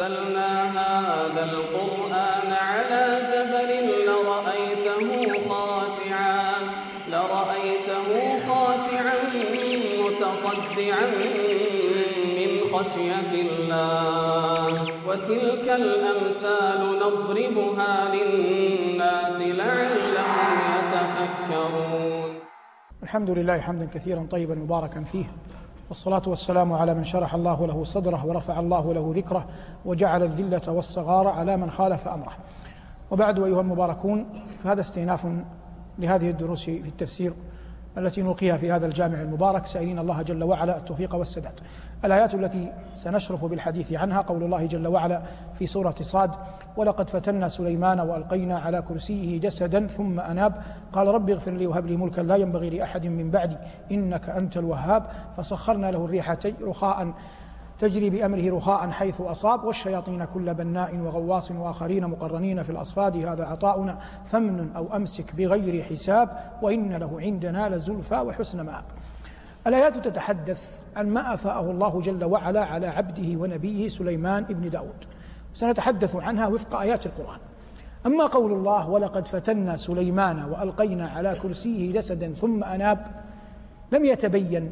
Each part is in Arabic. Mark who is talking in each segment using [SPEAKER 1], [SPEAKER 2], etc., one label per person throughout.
[SPEAKER 1] أنزلنا هذا القرآن على جبل لرأيته خاشعا لرأيته خاشعا متصدعا من خشية الله. وتلك الأمثال نضربها للناس لعلهم يتفكرون.
[SPEAKER 2] الحمد لله حمدا كثيرا طيبا مباركا فيه. والصلاة والسلام على من شرح الله له صدره ورفع الله له ذكره وجعل الذلة والصغار على من خالف أمره. وبعد أيها المباركون فهذا استئناف لهذه الدروس في التفسير. التي نلقيها في هذا الجامع المبارك. سائلين الله جل وعلا التوفيق والسداد. الآيات التي سنشرف بالحديث عنها قول الله جل وعلا في سورة صاد: ولقد فتنا سليمان وألقينا على كرسيه جسدا ثم أناب. قال رب اغفر لي وهب لي ملكا لا ينبغي لأحد من بعدي إنك أنت الوهاب. فسخرنا له الريح رخاء تجري بأمره رخاء حيث أصاب والشياطين كل بناء وغواص وآخرين مقرنين في الأصفاد هذا عطاؤنا. فمن أو أمسك بغير حساب وإن له عندنا لزلفى وحسن مآب. الآيات تتحدث عن ما أفاءه الله جل وعلا على عبده ونبيه سليمان ابن داود. سنتحدث عنها وفق آيات القرآن. أما قول الله ولقد فتنا سليمان وألقينا على كرسيه جسدا ثم أناب لم يتبين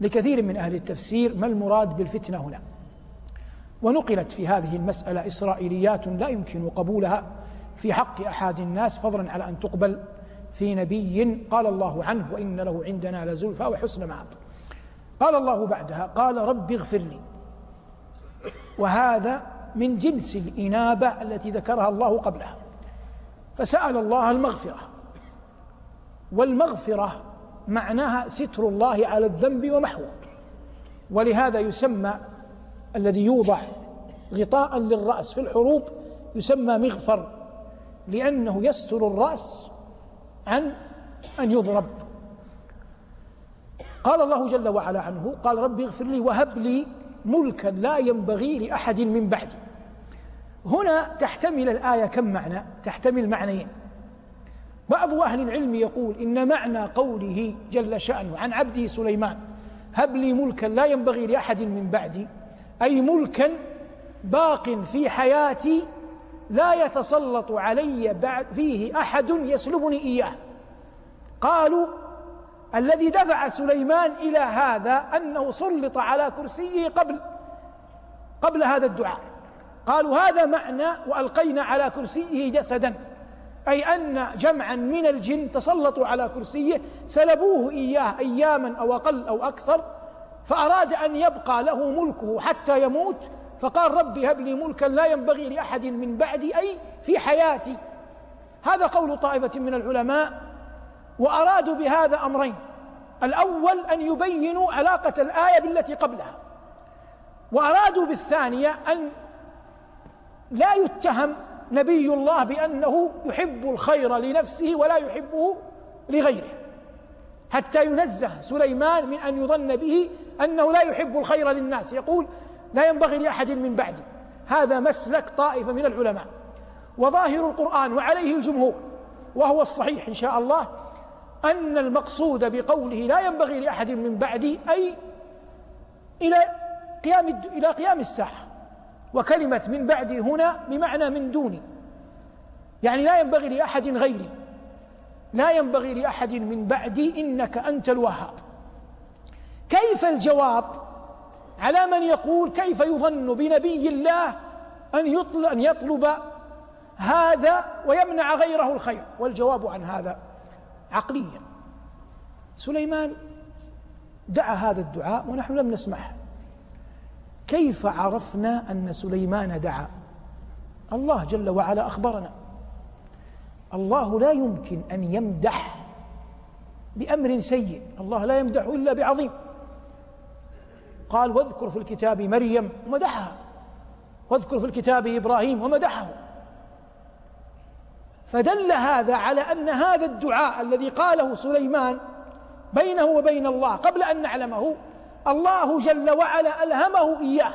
[SPEAKER 2] لكثير من أهل التفسير ما المراد بالفتنة هنا. ونقلت في هذه المسألة إسرائيليات لا يمكن قبولها في حق أحد الناس فضلا على أن تقبل في نبي قال الله عنه وإن له عندنا لزلفى وحسن مآب قال الله بعدها قال رب اغفر لي. وهذا من جنس الإنابة التي ذكرها الله قبلها. فسأل الله المغفرة. والمغفرة معناها ستر الله على الذنب ومحوه ولهذا يسمى الذي يوضع غطاء للرأس في الحروب يسمى مغفر لأنه يستر الرأس عن أن يضرب. قال الله جل وعلا عنه قال ربي اغفر لي وهب لي ملكا لا ينبغي لأحد من بعدي. هنا تحتمل الآية كم معنى؟ تحتمل معنيين. بعض أهل العلم يقول إن معنى قوله جل شأنه عن عبده سليمان هب لي ملكا لا ينبغي لأحد من بعدي أي ملكا باق في حياتي لا يتسلط علي بعد فيه أحد يسلبني إياه. قالوا الذي دفع سليمان إلى هذا أنه سلط على كرسيه قبل قبل هذا الدعاء. قالوا هذا معنى وألقينا على كرسيه جسدا. أي أن جمعا من الجن تسلطوا على كرسيه سلبوه إياه أياما أو أقل أو أكثر فأراد أن يبقى له ملكه حتى يموت فقال ربي هب لي ملكا لا ينبغي لأحد من بعدي أي في حياتي. هذا قول طائفة من العلماء وأرادوا بهذا أمرين. الأول أن يبينوا علاقة الآية بالتي قبلها. وأرادوا بالثانية أن لا يتهم نبي الله بأنه يحب الخير لنفسه ولا يحبه لغيره. حتى ينزه سليمان من أن يظن به أنه لا يحب الخير للناس. يقول لا ينبغي لأحد من بعدي. هذا مسلك طائفة من العلماء. وظاهر القرآن وعليه الجمهور. وهو الصحيح إن شاء الله أن المقصود بقوله لا ينبغي لأحد من بعدي أي إلى قيام إلى قيام الساعة. وكلمة من بعدي هنا بمعنى من دوني. يعني لا ينبغي لأحد غيري. لا ينبغي لأحد من بعدي إنك أنت الوهاب. كيف الجواب؟ على من يقول كيف يظن بنبي الله أن يطلب, أن يطلب هذا ويمنع غيره الخير؟ والجواب عن هذا عقليا. سليمان دعا هذا الدعاء ونحن لم نسمعه. كيف عرفنا أن سليمان دعا؟ الله جل وعلا أخبرنا. الله لا يمكن أن يمدح بأمر سيء. الله لا يمدح إلا بعظيم. قال واذكر في الكتاب مريم. ومدحها. واذكر في الكتاب إبراهيم. ومدحه. فدل هذا على أن هذا الدعاء الذي قاله سليمان بينه وبين الله قبل أن نعلمه الله جل وعلا ألهمه إياه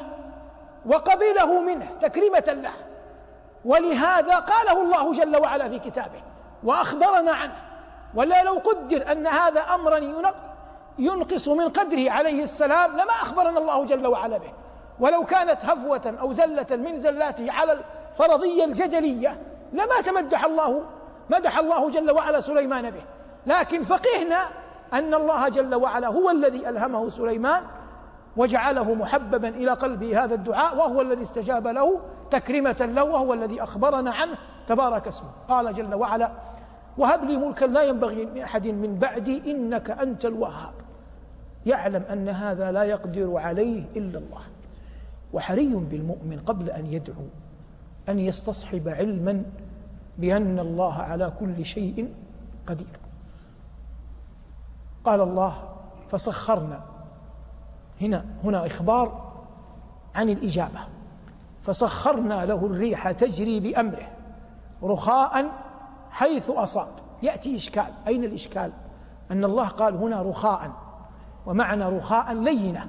[SPEAKER 2] وقبله منه تكريمة له. ولهذا قاله الله جل وعلا في كتابه وأخبرنا عنه. ولا لو قدر أن هذا أمرا ينقص من قدره عليه السلام لما أخبرنا الله جل وعلا به. ولو كانت هفوة أو زلة من زلاته على الفرضية الجدلية لما تمدح الله مدح الله جل وعلا سليمان به. لكن فقهنا أن الله جل وعلا هو الذي ألهمه سليمان وجعله محببا إلى قلبه هذا الدعاء وهو الذي استجاب له تكرمة له وهو الذي أخبرنا عنه تبارك اسمه. قال جل وعلا وهب لي ملكا لا ينبغي لأحد من بعدي إنك أنت الوهاب. يعلم أن هذا لا يقدر عليه إلا الله. وحري بالمؤمن قبل أن يدعو أن يستصحب علما بأن الله على كل شيء قدير. قال الله فسخرنا. هنا هنا إخبار عن الإجابة. فسخرنا له الريح تجري بأمره رخاء حيث أصاب. يأتي إشكال. أين الإشكال؟ أن الله قال هنا رخاء ومعنى رخاء لينة.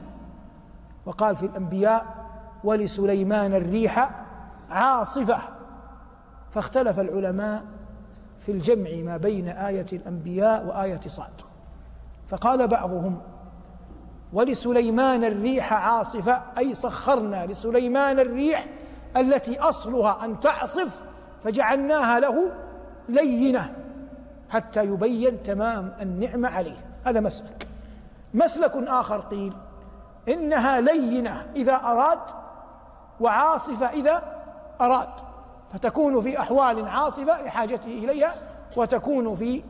[SPEAKER 2] وقال في الأنبياء ولسليمان الريح عاصفة. فاختلف العلماء في الجمع ما بين آية الأنبياء وآية صاد. فقال بعضهم ولسليمان الريح عاصفة أي سخرنا لسليمان الريح التي أصلها أن تعصف فجعلناها له لينة حتى يبين تمام النعمة عليه. هذا مسلك. مسلك آخر قيل إنها لينة إذا أراد وعاصفة إذا أراد فتكون في أحوال عاصفة لحاجته إليها وتكون في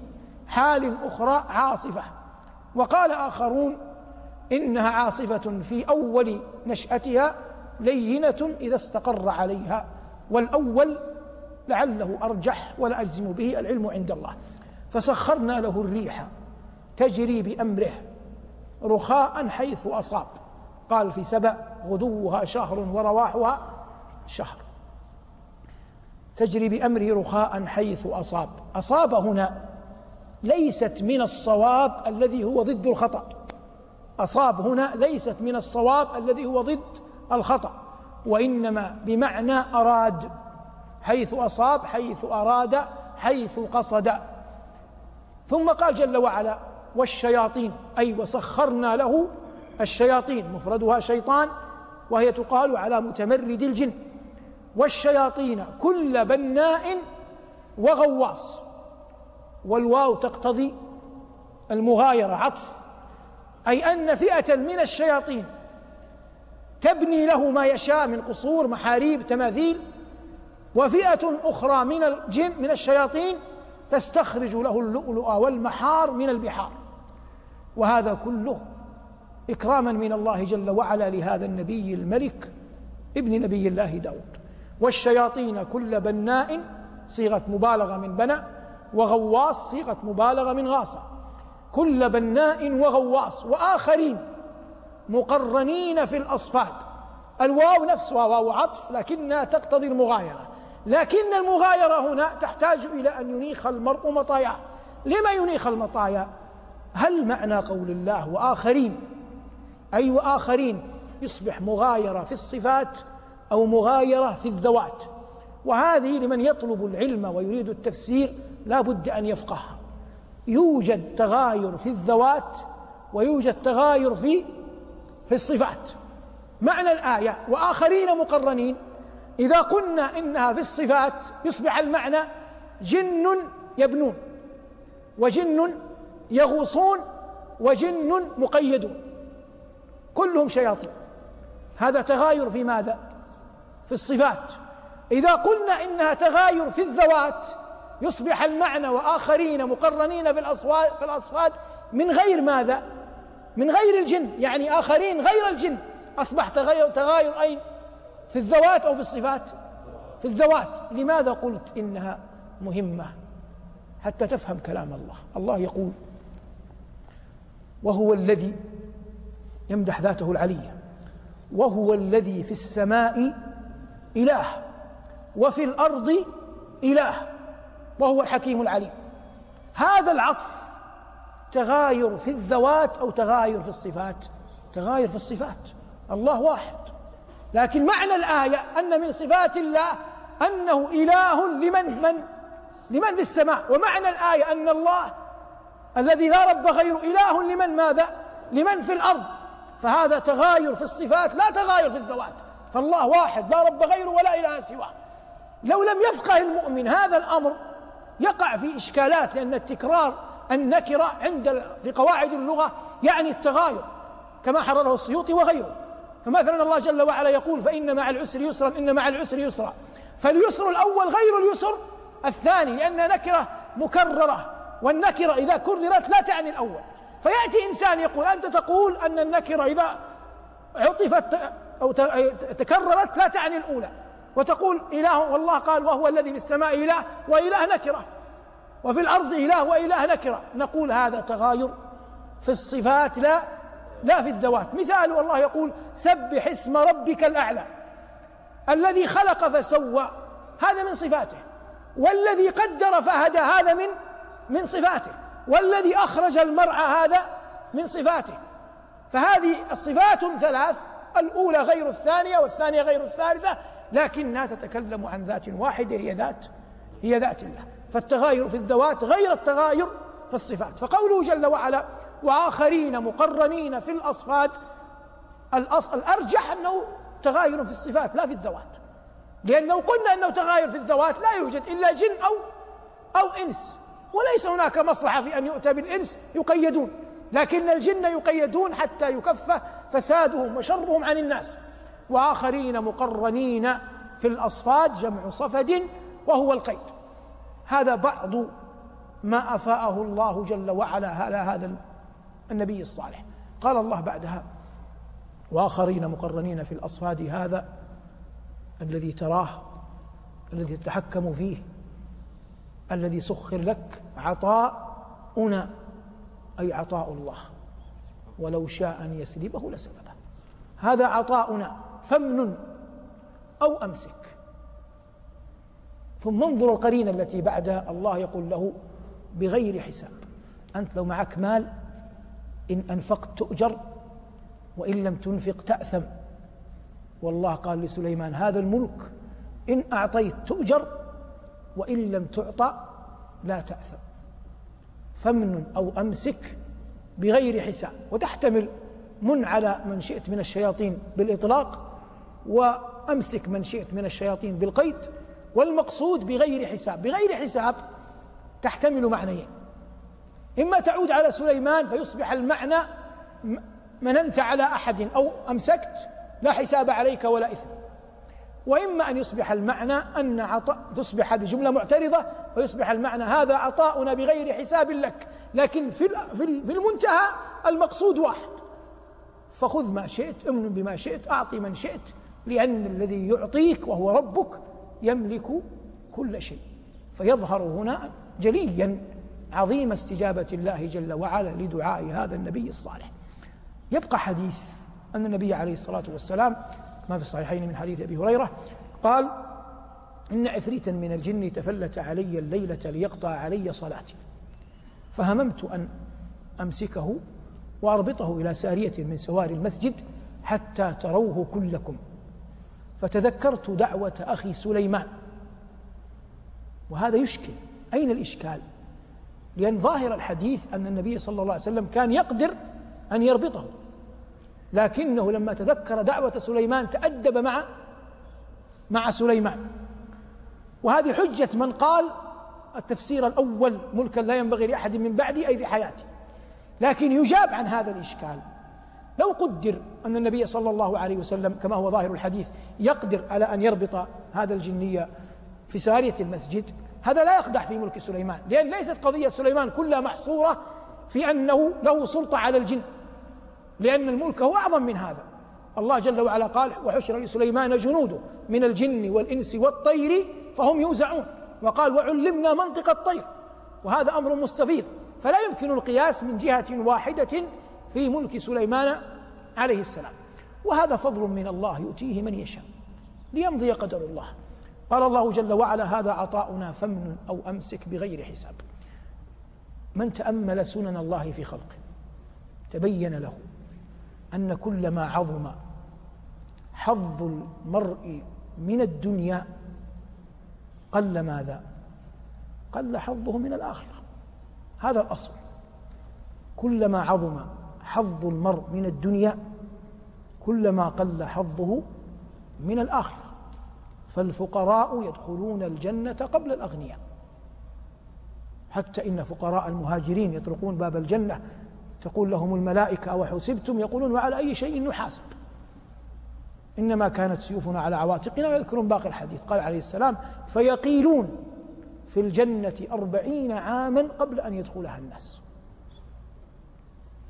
[SPEAKER 2] حال أخرى عاصفة. وقال آخرون إنها عاصفة في أول نشأتها لينة إذا استقر عليها والأول لعله أرجح ولا أجزم به العلم عند الله. فسخرنا له الريح تجري بأمره رخاء حيث أصاب. قال في سبأ غدوها شهر ورواحها شهر. تجري بأمره رخاء حيث أصاب. أصاب هنا ليست من الصواب الذي هو ضد الخطأ. أصاب هنا ليست من الصواب الذي هو ضد الخطأ وإنما بمعنى أراد حيث أصاب حيث أراد حيث قصد. ثم قال جل وعلا والشياطين أي وسخرنا له الشياطين مفردها شيطان وهي تقال على متمرد الجن. والشياطين كل بناء وغواص. والواو تقتضي المغايرة عطف. أي أن فئة من الشياطين تبني له ما يشاء من قصور محاريب تماثيل. وفئة أخرى من الجن من الشياطين تستخرج له اللؤلؤ والمحار من البحار. وهذا كله إكراما من الله جل وعلا لهذا النبي الملك ابن نبي الله داود. والشياطين كل بناء صيغة مبالغة من بنى وغواص صيغة مبالغة من غاصة. كل بناء وغواص. وآخرين مقرنين في الأصفاد. الواو نفسها واو عطف لكنها تقتضي المغايرة. لكن المغايرة هنا تحتاج إلى أن ينيخ المرء مطاياه لما ينيخ المطايا؟ هل معنى قول الله وآخرين؟ أي وآخرين؟ يصبح مغايرة في الصفات أو مغايرة في الذوات. وهذه لمن يطلب العلم ويريد التفسير لا بد أن يفقهها. يوجد تغاير في الذوات ويوجد تغاير في في الصفات. معنى الآية وآخرين مقرنين. إذا قلنا إنها في الصفات يصبح المعنى جن يبنون وجن يغوصون وجن مقيدون. كلهم شياطين. هذا تغاير في ماذا؟ في الصفات. إذا قلنا إنها تغاير في الذوات يصبح المعنى وآخرين مقرنين في الأصوات في الأصفاد من غير ماذا؟ من غير الجن يعني آخرين غير الجن أصبح تغير تغاير أين؟ في الذوات أو في الصفات؟ في الذوات لماذا قلت إنها مهمة؟ حتى تفهم كلام الله الله يقول وهو الذي يمدح ذاته العليه وهو الذي في السماء إله وفي الأرض إله وهو الحكيم العليم. هذا العطف تغاير في الذوات أو تغاير في الصفات؟ تغاير في الصفات. الله واحد. لكن معنى الآية أن من صفات الله أنه إله لمن من؟ لمن في السماء. ومعنى الآية أن الله الذي لا رب غيره إله لمن؟ ماذا؟ لمن في الأرض. فهذا تغاير في الصفات لا تغاير في الذوات. فالله واحد لا رب غيره ولا إله سواه. لو لم يفقه المؤمن هذا الأمر يقع في إشكالات لأن التكرار النكرة عند في قواعد اللغة يعني التغاير كما حرره السيوطي وغيره. فمثلا الله جل وعلا يقول فإن مع العسر يسرا إن مع العسر يسرا. فاليسر الأول غير اليسر الثاني لأن نكرة مكررة والنكرة إذا كررت لا تعني الأول. فيأتي إنسان يقول أنت تقول أن النكرة إذا عطفت أو تكررت لا تعني الأولى. وتقول إله والله قال وهو الذي في السماء إله وإله نكرة وفي الأرض إله وإله نكرة. نقول هذا تغاير في الصفات لا لا في الذوات. مثال والله يقول سبح اسم ربك الأعلى الذي خلق فسوى هذا من صفاته. والذي قدر فهدى هذا من من صفاته. والذي أخرج المرعى هذا من صفاته. فهذه الصفات ثلاث الأولى غير الثانية والثانية غير الثالثة. لكنها تتكلم عن ذات واحدة هي ذات هي ذات الله. فالتغاير في الذوات غير التغاير في الصفات. فقوله جل وعلا وآخرين مقرنين في الأصفاد. الأصل الأرجح أنه تغاير في الصفات لا في الذوات. لأنه قلنا أنه تغاير في الذوات لا يوجد إلا جن أو أو إنس. وليس هناك مصلحة في أن يؤتى بالإنس يقيدون. لكن الجن يقيدون حتى يكف فسادهم وشرهم عن الناس. وآخرين مقرنين في الأصفاد جمع صفد وهو القيد. هذا بعض ما أفاءه الله جل وعلا على هذا النبي الصالح. قال الله بعدها وآخرين مقرنين في الأصفاد هذا الذي تراه الذي تتحكم فيه الذي سخر لك عطاؤنا أي عطاء الله. ولو شاء أن يسلبه لسلبه. هذا عطاؤنا. فمن أو أمسك. ثم انظر القرينة التي بعدها الله يقول له بغير حساب أنت لو معك مال إن أنفقت تؤجر وإن لم تنفق تأثم. والله قال لسليمان هذا الملك إن أعطيت تؤجر وإن لم تعطى لا تأثم. فمن أو أمسك بغير حساب. وتحتمل من على من شئت من الشياطين بالإطلاق وأمسك من شئت من الشياطين بالقيد والمقصود بغير حساب. بغير حساب تحتمل معنيين. إما تعود على سليمان فيصبح المعنى مننت على أحد أو أمسكت لا حساب عليك ولا إثم. وإما أن يصبح المعنى أن عطاء تصبح هذه جملة معترضة ويصبح المعنى هذا عطاؤنا بغير حساب لك. لكن في في المنتهى المقصود واحد. فخذ ما شئت امن بما شئت اعطي من شئت لأن الذي يعطيك وهو ربك يملك كل شيء. فيظهر هنا جليا عظيم استجابة الله جل وعلا لدعاء هذا النبي الصالح. يبقى حديث أن النبي عليه الصلاة والسلام ما في الصحيحين من حديث أبي هريرة قال إن عفريتا من الجن تفلت علي الليلة ليقطع علي صلاتي. فهممت أن أمسكه وأربطه إلى سارية من سوار المسجد حتى تروه كلكم. فتذكرت دعوة أخي سليمان. وهذا يشكل. أين الإشكال؟ لأن ظاهر الحديث أن النبي صلى الله عليه وسلم كان يقدر أن يربطه. لكنه لما تذكر دعوة سليمان تأدب مع مع سليمان. وهذه حجة من قال التفسير الأول ملكا لا ينبغي لأحد من بعدي أي في حياتي. لكن يجاب عن هذا الإشكال. لو قدر أن النبي صلى الله عليه وسلم كما هو ظاهر الحديث يقدر على أن يربط هذا الجنية في سارية المسجد هذا لا يقدح في ملك سليمان لأن ليست قضية سليمان كلها محصورة في أنه له سلطة على الجن لأن الملك هو أعظم من هذا. الله جل وعلا قال وحشر لسليمان جنوده من الجن والإنس والطير فهم يوزعون وقال وعلمنا منطق الطير وهذا أمر مستفيض فلا يمكن القياس من جهة واحدة في ملك سليمان عليه السلام. وهذا فضل من الله يؤتيه من يشاء ليمضي قدر الله. قال الله جل وعلا هذا عطاؤنا فمن أو أمسك بغير حساب. من تأمل سنن الله في خلقه تبين له أن كلما عظم حظ المرء من الدنيا قل ماذا؟ قل حظه من الآخرة. هذا الأصل. كلما عظم حظ المرء من الدنيا كلما قل حظه من الآخرة. فالفقراء يدخلون الجنة قبل الأغنياء. حتى إن فقراء المهاجرين يطرقون باب الجنة تقول لهم الملائكة أو حسبتم يقولون وعلى أي شيء نحاسب. إنما كانت سيوفنا على عواتقنا ويذكرون باقي الحديث. قال عليه السلام فيقيلون في الجنة أربعين عاما قبل أن يدخلها الناس.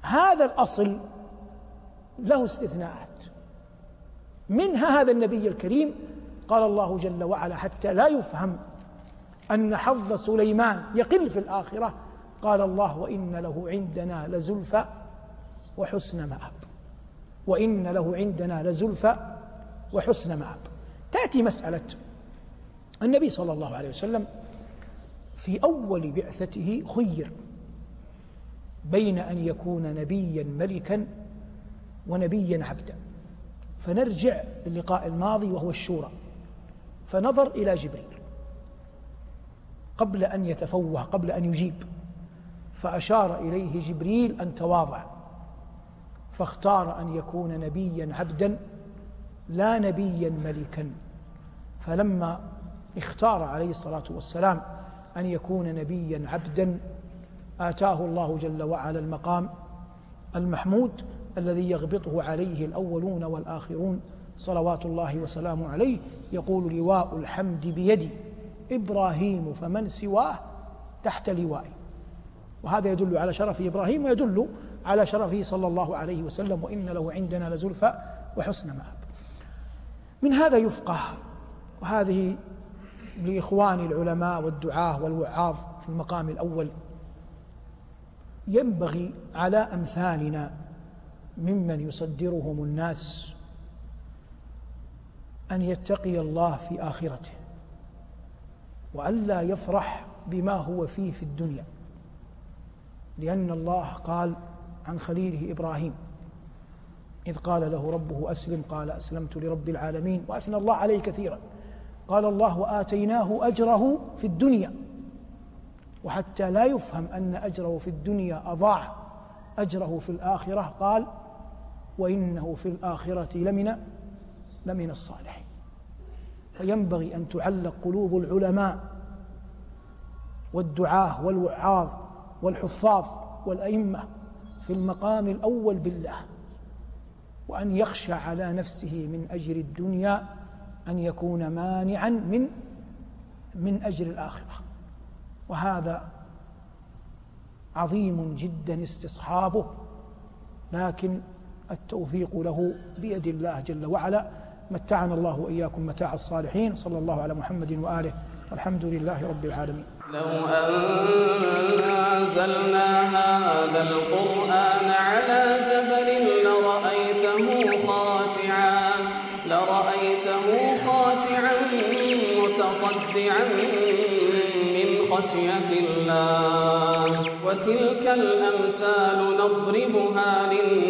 [SPEAKER 2] هذا الأصل له استثناءات. منها هذا النبي الكريم قال الله جل وعلا حتى لا يفهم أن حظ سليمان يقل في الآخرة قال الله وإن له عندنا لزلفى وحسن مآب. وإن له عندنا لزلفى وحسن مآب. تأتي مسألة النبي صلى الله عليه وسلم في أول بعثته خير. بين أن يكون نبيا ملكا ونبيا عبدا. فنرجع للقاء الماضي وهو الشورى. فنظر إلى جبريل. قبل أن يتفوه قبل أن يجيب. فأشار إليه جبريل أن تواضع. فاختار أن يكون نبيا عبدا لا نبيا ملكا. فلما اختار عليه الصلاة والسلام أن يكون نبيا عبدا آتاه الله جل وعلا المقام المحمود الذي يغبطه عليه الأولون والآخرون صلوات الله وسلامه عليه. يقول لواء الحمد بيدي إبراهيم فمن سواه تحت لوائي. وهذا يدل على شرف إبراهيم ويدل على شرفه صلى الله عليه وسلم وإن له عندنا لزلفى وحسن مآب. من هذا يفقه وهذه لإخوان العلماء والدعاة والوعاظ في المقام الأول ينبغي على أمثالنا ممن يصدرهم الناس أن يتقي الله في آخرته وألا يفرح بما هو فيه في الدنيا لأن الله قال عن خليله إبراهيم إذ قال له ربه أسلم قال أسلمت لرب العالمين وأثنى الله عليه كثيرا قال الله وآتيناه أجره في الدنيا وحتى لا يفهم أن أجره في الدنيا أضاع. أجره في الآخرة قال وإنه في الآخرة لمن لمن الصالحين. فينبغي أن تعلق قلوب العلماء والدعاة والوعاظ والحفاظ والأئمة في المقام الأول بالله وأن يخشى على نفسه من أجر الدنيا أن يكون مانعا من من أجر الآخرة. وهذا عظيم جدا استصحابه لكن التوفيق له بيد الله جل وعلا. متعنا الله وإياكم متاع الصالحين. صلى الله على محمد وآله. والحمد لله رب العالمين.
[SPEAKER 1] لو أنزلنا هذا القرآن على جبل الأمثال نضربها للناس.